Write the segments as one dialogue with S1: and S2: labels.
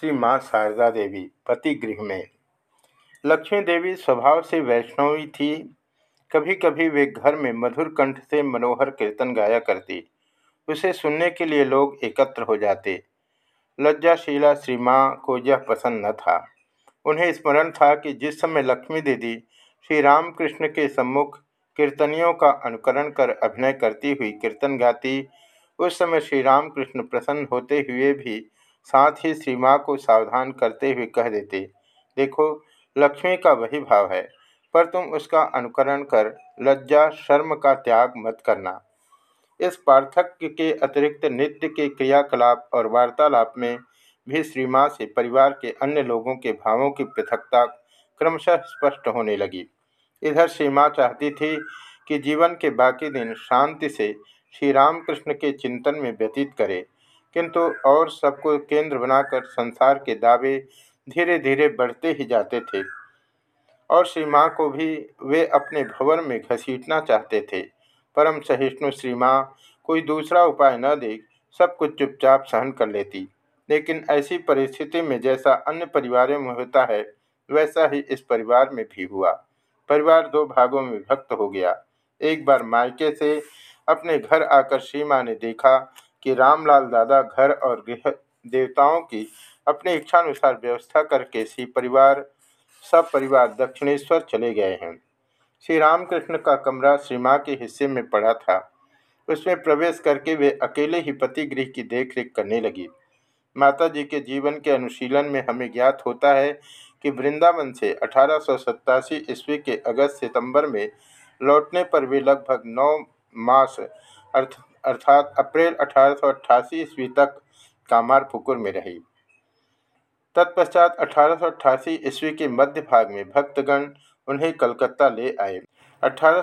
S1: श्री माँ शारदा देवी पति गृह में। लक्ष्मी देवी स्वभाव से वैष्णवी थी। कभी कभी वे घर में मधुर कंठ से मनोहर कीर्तन गाया करती। उसे सुनने के लिए लोग एकत्र हो जाते। लज्जाशीला श्री माँ को यह पसंद न था। उन्हें स्मरण था कि जिस समय लक्ष्मी दीदी श्री रामकृष्ण के सम्मुख कीर्तनियों का अनुकरण कर अभिनय करती हुई कीर्तन गाती, उस समय श्री रामकृष्ण प्रसन्न होते हुए भी साथ ही श्री माँ को सावधान करते हुए कह देते, देखो, लक्ष्मी का वही भाव है, पर तुम उसका अनुकरण कर, लज्जा, शर्म का त्याग मत करना। इस पार्थक्य के अतिरिक्त नित्य के क्रियाकलाप और वार्तालाप में भी श्री माँ से परिवार के अन्य लोगों के भावों की पृथकता क्रमशः स्पष्ट होने लगी। इधर श्री माँ चाहती थी कि जीवन के बाकी दिन शांति से श्री रामकृष्ण के चिंतन में व्यतीत करे किंतु और सबको केंद्र बनाकर संसार के दावे धीरे धीरे बढ़ते ही जाते थे। और श्री माँ को भी वे अपने भवन में घसीटना चाहते थे। परम सहिष्णु श्री माँ कोई दूसरा उपाय न देख सब कुछ चुपचाप सहन कर लेती। लेकिन ऐसी परिस्थिति में जैसा अन्य परिवारों में होता है, वैसा ही इस परिवार में भी हुआ। परिवार दो भागों में विभक्त हो गया। एक बार मायके से अपने घर आकर सीमा ने देखा कि रामलाल दादा घर और गृह देवताओं की अपनी इच्छानुसार व्यवस्था करके श्री परिवार, सब परिवार दक्षिणेश्वर चले गए हैं। श्री रामकृष्ण का कमरा श्री माँ के हिस्से में पड़ा था। उसमें प्रवेश करके वे अकेले ही पति गृह की देखरेख करने लगी। माता जी के जीवन के अनुशीलन में हमें ज्ञात होता है कि वृंदावन से अठारह ईस्वी के अगस्त सितंबर में लौटने पर वे लगभग नौ मास अर्थ अर्थात अप्रैल अठारह सौ अठासी ईस्वी तक कामारपुकुर में रही। तत्पश्चात अठारह ईस्वी के मध्य भाग में भक्तगण उन्हें कलकत्ता ले आए। अठारह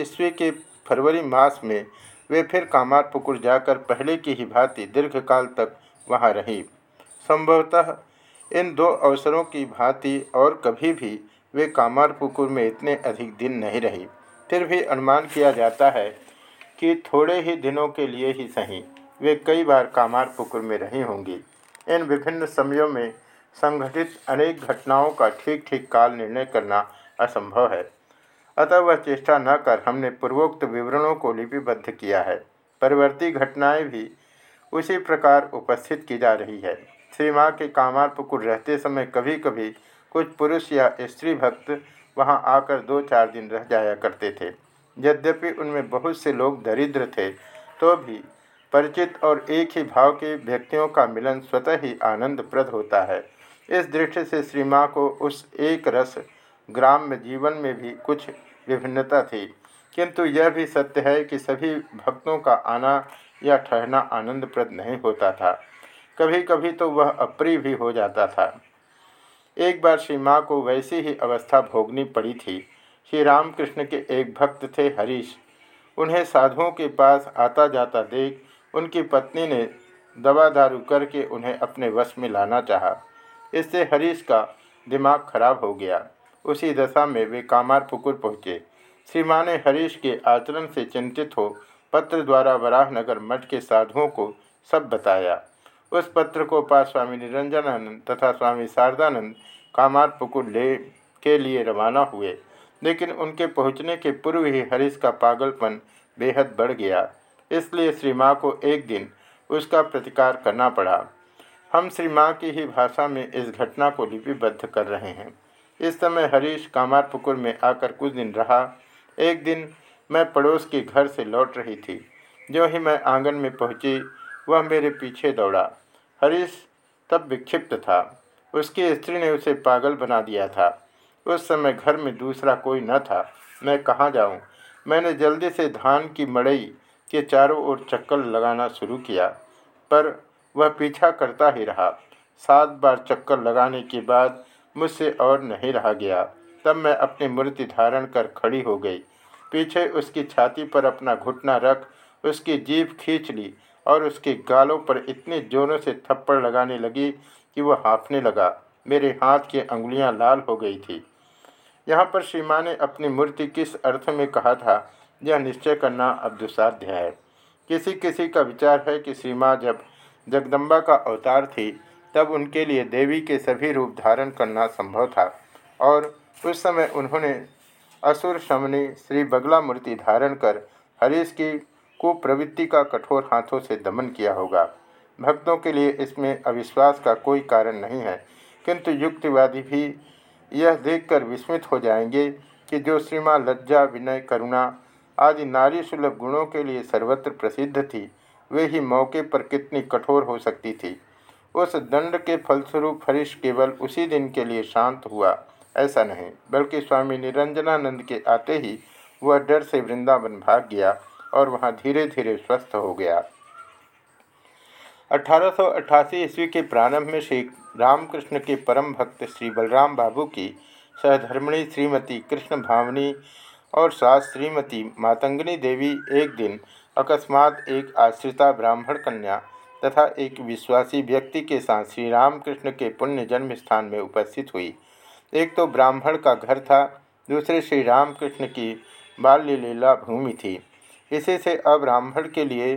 S1: ईस्वी के फरवरी मास में वे फिर कामारपुकुर जाकर पहले की ही भांति दीर्घकाल तक वहाँ रही। संभवतः इन दो अवसरों की भांति और कभी भी वे कामारपुकुर में इतने अधिक दिन नहीं रही। फिर भी अनुमान किया जाता है कि थोड़े ही दिनों के लिए ही सही। वे कई बार कामार पुकुर में रही होंगी। इन विभिन्न समयों में संगठित अनेक घटनाओं का ठीक ठीक काल निर्णय करना असंभव है। अतः वह चेष्टा न कर हमने पूर्वोक्त विवरणों को लिपिबद्ध किया है। परिवर्ती घटनाएँ भी उसी प्रकार उपस्थित की जा रही है। श्री माँ के कामार पुकुर रहते समय कभी कभी कुछ पुरुष या स्त्री भक्त वहाँ आकर दो चार दिन रह जाया करते थे। यद्यपि उनमें बहुत से लोग दरिद्र थे तो भी परिचित और एक ही भाव के व्यक्तियों का मिलन स्वतः ही आनंदप्रद होता है। इस दृष्टि से श्री माँ को उस एक रस ग्राम में जीवन में भी कुछ विभिन्नता थी। किंतु यह भी सत्य है कि सभी भक्तों का आना या ठहरना आनंदप्रद नहीं होता था। कभी कभी तो वह अप्रिय भी हो जाता था। एक बार श्री माँ को वैसी ही अवस्था भोगनी पड़ी थी। श्री रामकृष्ण के एक भक्त थे हरीश। उन्हें साधुओं के पास आता जाता देख उनकी पत्नी ने दवा दारू करके उन्हें अपने वश में लाना चाहा। इससे हरीश का दिमाग खराब हो गया। उसी दशा में वे कामार पुकुर पहुँचे। श्री माँ ने हरीश के आचरण से चिंतित हो पत्र द्वारा वराहनगर मठ के साधुओं को सब बताया। उस पत्र को पास स्वामी निरंजनानंद तथा स्वामी शारदानंद कामार पुकुर ले के लिए रवाना हुए। लेकिन उनके पहुँचने के पूर्व ही हरीश का पागलपन बेहद बढ़ गया। इसलिए श्री माँ को एक दिन उसका प्रतिकार करना पड़ा। हम श्री माँ की ही भाषा में इस घटना को लिपिबद्ध कर रहे हैं। इस समय हरीश कामारपुकुर में आकर कुछ दिन रहा। एक दिन मैं पड़ोस के घर से लौट रही थी। जो ही मैं आँगन में पहुँची, वह मेरे पीछे दौड़ा। हरीश तब विक्षिप्त था। उसकी स्त्री ने उसे पागल बना दिया था। उस समय घर में दूसरा कोई न था। मैं कहाँ जाऊँ? मैंने जल्दी से धान की मड़ई के चारों ओर चक्कर लगाना शुरू किया, पर वह पीछा करता ही रहा। सात बार चक्कर लगाने के बाद मुझसे और नहीं रहा गया। तब मैं अपनी मूर्ति धारण कर खड़ी हो गई। पीछे उसकी छाती पर अपना घुटना रख उसकी जीभ खींच ली और उसके गालों पर इतने जोरों से थप्पड़ लगाने लगी कि वह हाँफने लगा। मेरे हाथ की अंगुलियाँ लाल हो गई थी। यहाँ पर श्री माँ ने अपनी मूर्ति किस अर्थ में कहा था, यह निश्चय करना अब दुसाध्य है। किसी किसी का विचार है कि श्री माँ जब जगदम्बा का अवतार थी, तब उनके लिए देवी के सभी रूप धारण करना संभव था और उस समय उन्होंने असुर शमनी, श्री बगला मूर्ति धारण कर हरीश की कुप्रवृत्ति का कठोर हाथों से दमन किया होगा। भक्तों के लिए इसमें अविश्वास का कोई कारण नहीं है, किंतु युक्तिवादी भी यह देखकर विस्मित हो जाएँगे कि जो श्रीमा लज्जा, विनय, करुणा आदि नारी सुलभ गुणों के लिए सर्वत्र प्रसिद्ध थी, वे ही मौके पर कितनी कठोर हो सकती थी। उस दंड के फलस्वरूप हरीश केवल उसी दिन के लिए शांत हुआ, ऐसा नहीं, बल्कि स्वामी निरंजनानंद के आते ही वह डर से वृंदावन भाग गया और वहाँ धीरे धीरे स्वस्थ हो गया। अठारह सौ अठासी ईस्वी के प्रारंभ में श्री रामकृष्ण के परम भक्त श्री बलराम बाबू की सहधर्मिणी श्रीमती कृष्ण भावनी और सास श्रीमती मातंगनी देवी एक दिन अकस्मात एक आश्रिता ब्राह्मण कन्या तथा एक विश्वासी व्यक्ति के साथ श्री रामकृष्ण के पुण्य जन्म स्थान में उपस्थित हुई। एक तो ब्राह्मण का घर था, दूसरे श्री रामकृष्ण की बाल्य लीला भूमि थी। इसी से अब्राह्मण के लिए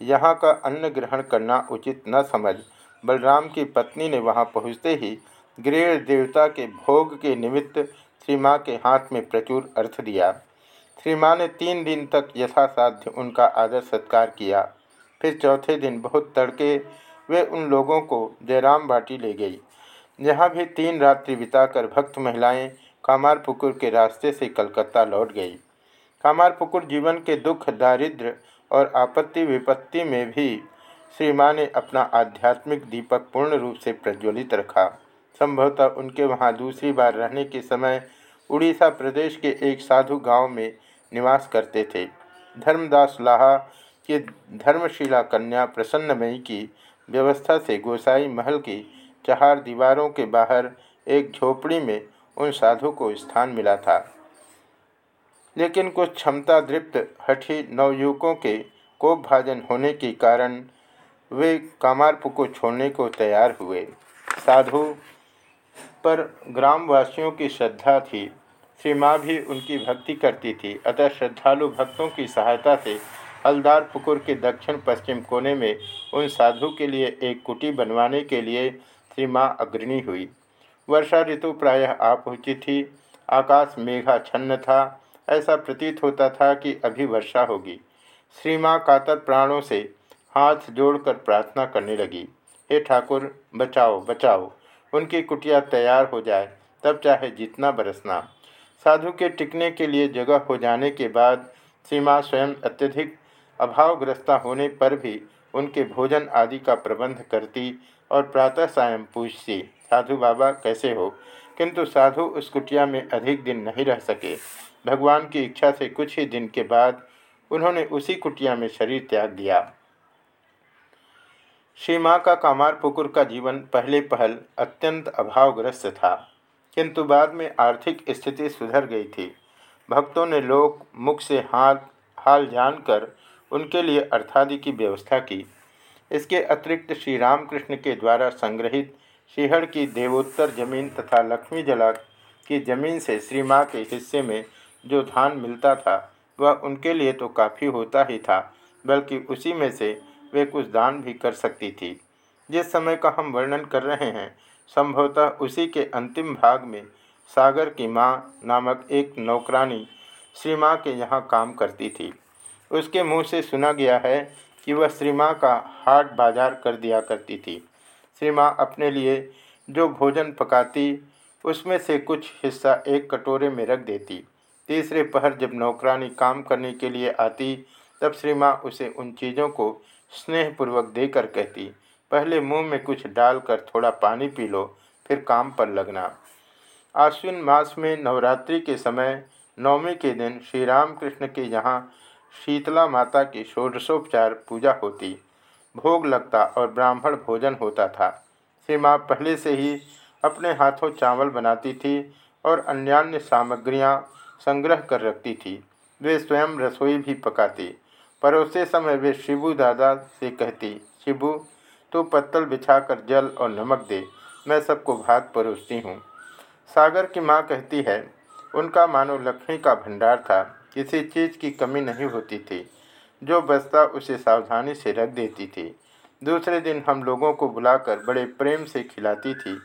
S1: यहाँ का अन्न ग्रहण करना उचित न समझ। बलराम की पत्नी ने वहाँ पहुँचते ही गृह देवता के भोग के निमित्त श्री माँ के हाथ में प्रचुर अर्थ दिया। श्री माँ ने तीन दिन तक यथासाध्य उनका आदर सत्कार किया। फिर चौथे दिन बहुत तड़के वे उन लोगों को जयराम बाटी ले गई। यहाँ भी तीन रात्रि बिताकर भक्त महिलाएँ कामारपुकुर के रास्ते से कलकत्ता लौट गई। कामारपुकुर जीवन के दुख दारिद्र और आपत्ति विपत्ति में भी श्री माँ ने अपना आध्यात्मिक दीपक पूर्ण रूप से प्रज्वलित रखा। संभवतः उनके वहाँ दूसरी बार रहने के समय उड़ीसा प्रदेश के एक साधु गाँव में निवास करते थे। धर्मदास लाहा की धर्मशिला कन्या प्रसन्नमयी की व्यवस्था से गोसाई महल की चार दीवारों के बाहर एक झोपड़ी में उन साधु को स्थान मिला था। लेकिन कुछ क्षमता दृप्त हठी नवयुवकों के कोप भाजन होने के कारण वे कामारपु को छोड़ने को तैयार हुए। साधु पर ग्रामवासियों की श्रद्धा थी। श्री माँ भी उनकी भक्ति करती थी। अतः श्रद्धालु भक्तों की सहायता से हलदार पुकुर के दक्षिण पश्चिम कोने में उन साधु के लिए एक कुटी बनवाने के लिए श्री माँ अग्रणी हुई। वर्षा ऋतु प्रायः आ पहुँची थी। आकाश मेघा छन्न था। ऐसा प्रतीत होता था कि अभी वर्षा होगी। श्री माँ कातर प्राणों से हाथ जोड़कर प्रार्थना करने लगी, हे ठाकुर, बचाओ बचाओ, उनकी कुटिया तैयार हो जाए, तब चाहे जितना बरसना। साधु के टिकने के लिए जगह हो जाने के बाद सीमा स्वयं अत्यधिक अभावग्रस्ता होने पर भी उनके भोजन आदि का प्रबंध करती और प्रातः सायं पूछती, साधु बाबा, कैसे हो? किंतु साधु उस कुटिया में अधिक दिन नहीं रह सके। भगवान की इच्छा से कुछ ही दिन के बाद उन्होंने उसी कुटिया में शरीर त्याग दिया। श्री माँ का कामार पुकुर का जीवन पहले पहल अत्यंत अभावग्रस्त था, किंतु बाद में आर्थिक स्थिति सुधर गई थी। भक्तों ने लोग मुख से हाथ, हाल जानकर उनके लिए अर्थादि की व्यवस्था की। इसके अतिरिक्त श्री रामकृष्ण के द्वारा संग्रहित शिहड़ की देवोत्तर ज़मीन तथा लक्ष्मी जला की ज़मीन से श्री माँ के हिस्से में जो धान मिलता था, वह उनके लिए तो काफ़ी होता ही था, बल्कि उसी में से वे कुछ दान भी कर सकती थी। जिस समय का हम वर्णन कर रहे हैं, संभवतः उसी के अंतिम भाग में सागर की माँ नामक एक नौकरानी श्री माँ के यहाँ काम करती थी। उसके मुँह से सुना गया है कि वह श्री माँ का हाट बाज़ार कर दिया करती थी। श्री माँ अपने लिए जो भोजन पकाती, उसमें से कुछ हिस्सा एक कटोरे में रख देती। तीसरे पहर जब नौकरानी काम करने के लिए आती, तब श्री माँ उसे उन चीज़ों को स्नेहपूर्वक देकर कहती, पहले मुँह में कुछ डालकर थोड़ा पानी पी लो, फिर काम पर लगना। आश्विन मास में नवरात्रि के समय नवमी के दिन श्री रामकृष्ण के यहाँ शीतला माता की षोडशोपचार पूजा होती। भोग लगता और ब्राह्मण भोजन होता था। श्री माँ पहले से ही अपने हाथों चावल बनाती थी और अन्यान्य सामग्रियाँ संग्रह कर रखती थी। वे स्वयं रसोई भी पकाती। परोसे समय वे शिबू दादा से कहती, शिबू तो पत्तल बिछाकर जल और नमक दे। मैं सबको भात परोसती हूँ। सागर की माँ कहती है, उनका मानो लक्ष्मी का भंडार था। किसी चीज़ की कमी नहीं होती थी। जो बस्ता उसे सावधानी से रख देती थी। दूसरे दिन हम लोगों को बुलाकर बड़े प्रेम से खिलाती थी।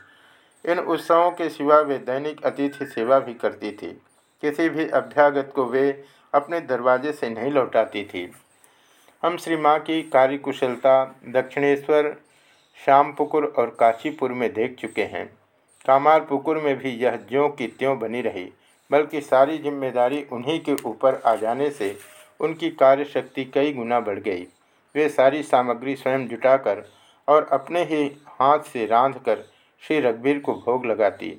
S1: इन उत्सवों के सिवा वे दैनिक अतिथि सेवा भी करती थी। किसी भी अभ्यागत को वे अपने दरवाजे से नहीं लौटाती थी। हम श्री माँ की कार्यकुशलता, दक्षिणेश्वर, श्यामपुकुर और काशीपुर में देख चुके हैं। कामारपुकुर में भी यह ज्यों की त्यों बनी रही, बल्कि सारी ज़िम्मेदारी उन्हीं के ऊपर आ जाने से उनकी कार्यशक्ति कई गुना बढ़ गई। वे सारी सामग्री स्वयं जुटाकर और अपने ही हाथ से रांध कर श्री रघबीर को भोग लगाती।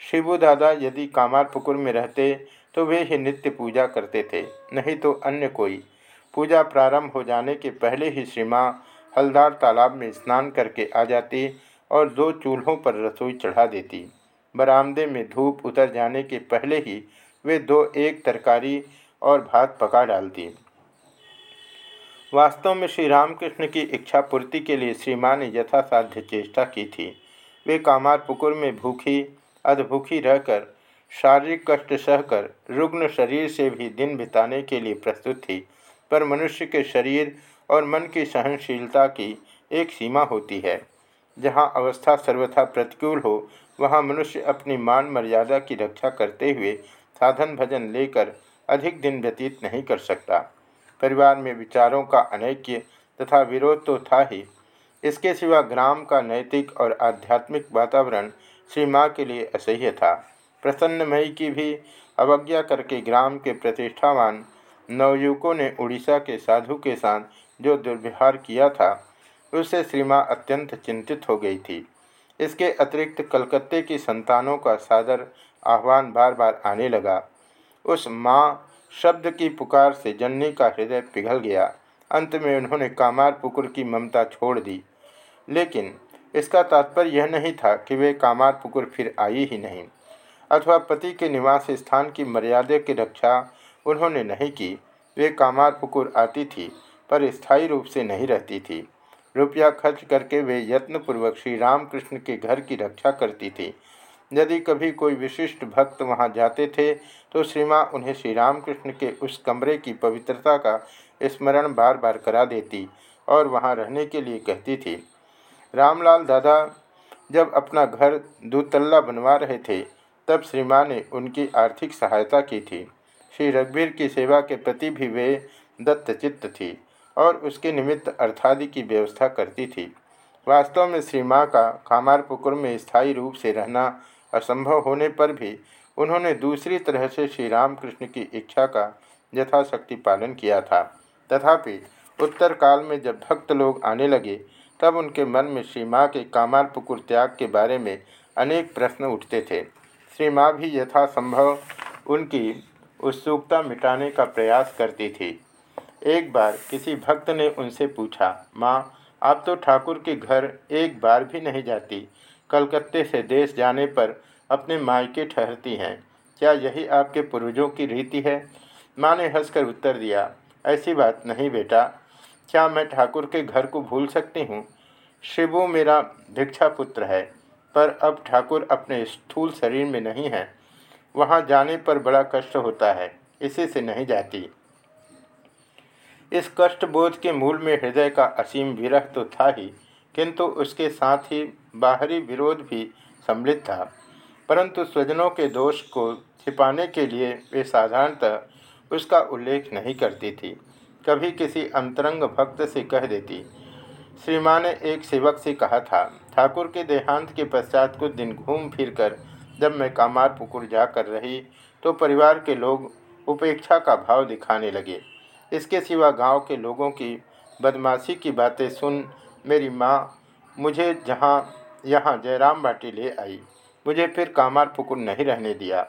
S1: शिबू दादा यदि कामारपुकुर में रहते तो वे ही नित्य पूजा करते थे, नहीं तो अन्य कोई। पूजा प्रारंभ हो जाने के पहले ही श्री माँ हलदार तालाब में स्नान करके आ जाती और दो चूल्हों पर रसोई चढ़ा देती। बरामदे में धूप उतर जाने के पहले ही वे दो एक तरकारी और भात पका डालती। वास्तव में श्री रामकृष्ण की इच्छा पूर्ति के लिए श्री माँ ने यथासाध्य चेष्टा की थी। वे कामार पुकुर में भूखी अधभूखी रहकर, शारीरिक कष्ट सहकर, रुग्ण शरीर से भी दिन बिताने के लिए प्रस्तुत थी, पर मनुष्य के शरीर और मन की सहनशीलता की एक सीमा होती है। जहाँ अवस्था सर्वथा प्रतिकूल हो, वहाँ मनुष्य अपनी मान मर्यादा की रक्षा करते हुए साधन भजन लेकर अधिक दिन व्यतीत नहीं कर सकता। परिवार में विचारों का अनैक्य तथा विरोध तो था ही। इसके सिवा ग्राम का नैतिक और आध्यात्मिक वातावरण श्री माँ के लिए असह्य था। प्रसन्नमयी की भी अवज्ञा करके ग्राम के प्रतिष्ठावान नवयुवकों ने उड़ीसा के साधु के साथ जो दुर्व्यवहार किया था उससे श्री माँ अत्यंत चिंतित हो गई थी। इसके अतिरिक्त कलकत्ते की संतानों का सादर आह्वान बार बार आने लगा। उस माँ शब्द की पुकार से जननी का हृदय पिघल गया। अंत में उन्होंने कामार पुकुर की ममता छोड़ दी। लेकिन इसका तात्पर्य यह नहीं था कि वे कामार पुकुर फिर आई ही नहीं, अथवा पति के निवास स्थान की मर्यादा की रक्षा उन्होंने नहीं की। वे कामार पुकुर आती थी, पर स्थायी रूप से नहीं रहती थी। रुपया खर्च करके वे यत्नपूर्वक श्री रामकृष्ण के घर की रक्षा करती थी। यदि कभी कोई विशिष्ट भक्त वहाँ जाते थे तो श्री माँ उन्हें श्री रामकृष्ण के उस कमरे की पवित्रता का स्मरण बार बार करा देती और वहाँ रहने के लिए कहती थी। रामलाल दादा जब अपना घर दूतल्ला बनवा रहे थे, तब श्री माँ ने उनकी आर्थिक सहायता की थी। श्री रघुवीर की सेवा के प्रति भी वे दत्तचित्त थी और उसके निमित्त अर्थादि की व्यवस्था करती थी। वास्तव में श्री माँ का कामारपुकुर में स्थायी रूप से रहना असंभव होने पर भी उन्होंने दूसरी तरह से श्री रामकृष्ण की इच्छा का यथाशक्ति पालन किया था। तथापि उत्तर काल में जब भक्त लोग आने लगे तब उनके मन में श्री माँ के कामारपुकुर त्याग के बारे में अनेक प्रश्न उठते थे। श्री माँ भी यथासंभव उनकी उत्सुकता मिटाने का प्रयास करती थी। एक बार किसी भक्त ने उनसे पूछा, माँ, आप तो ठाकुर के घर एक बार भी नहीं जाती। कलकत्ते से देश जाने पर अपने मायके ठहरती हैं। क्या यही आपके पूर्वजों की रीति है? माँ ने हंसकर उत्तर दिया, ऐसी बात नहीं बेटा। क्या मैं ठाकुर के घर को भूल सकती हूँ? शिवो मेरा भिक्षा पुत्र है, पर अब ठाकुर अपने स्थूल शरीर में नहीं है। वहाँ जाने पर बड़ा कष्ट होता है, इसी से नहीं जाती। इस कष्ट बोध के मूल में हृदय का असीम विरह तो था ही, किंतु उसके साथ ही बाहरी विरोध भी सम्मिलित था। परंतु स्वजनों के दोष को छिपाने के लिए वे साधारणतः उसका उल्लेख नहीं करती थी। कभी किसी अंतरंग भक्त से कह देती श्री माँ ने एक सेवक से कहा था, ठाकुर के देहांत के पश्चात कुछ दिन घूम फिर कर जब मैं कामार पुकुर जाकर रही तो परिवार के लोग उपेक्षा का भाव दिखाने लगे। इसके सिवा गाँव के लोगों की बदमाशी की बातें सुन मेरी माँ मुझे जहाँ, यहाँ जयराम बाटी ले आई। मुझे फिर कामार पुकुर नहीं रहने दिया।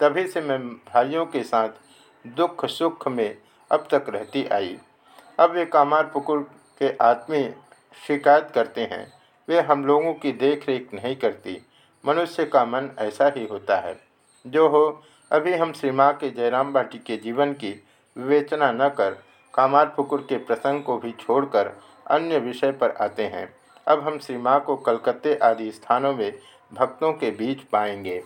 S1: तभी से मैं भाइयों के साथ दुख सुख में अब तक रहती आई। अब वे कामार पुकुर के आत्मी शिकायत करते हैं। वे हम लोगों की देख रेख नहीं करती। मनुष्य का मन ऐसा ही होता है। जो हो, अभी हम श्री माँ के जयराम बाटी के जीवन की विवेचना न कर, कामार पुकुर के प्रसंग को भी छोड़कर अन्य विषय पर आते हैं। अब हम श्री माँ को कलकत्ते आदि स्थानों में भक्तों के बीच पाएँगे।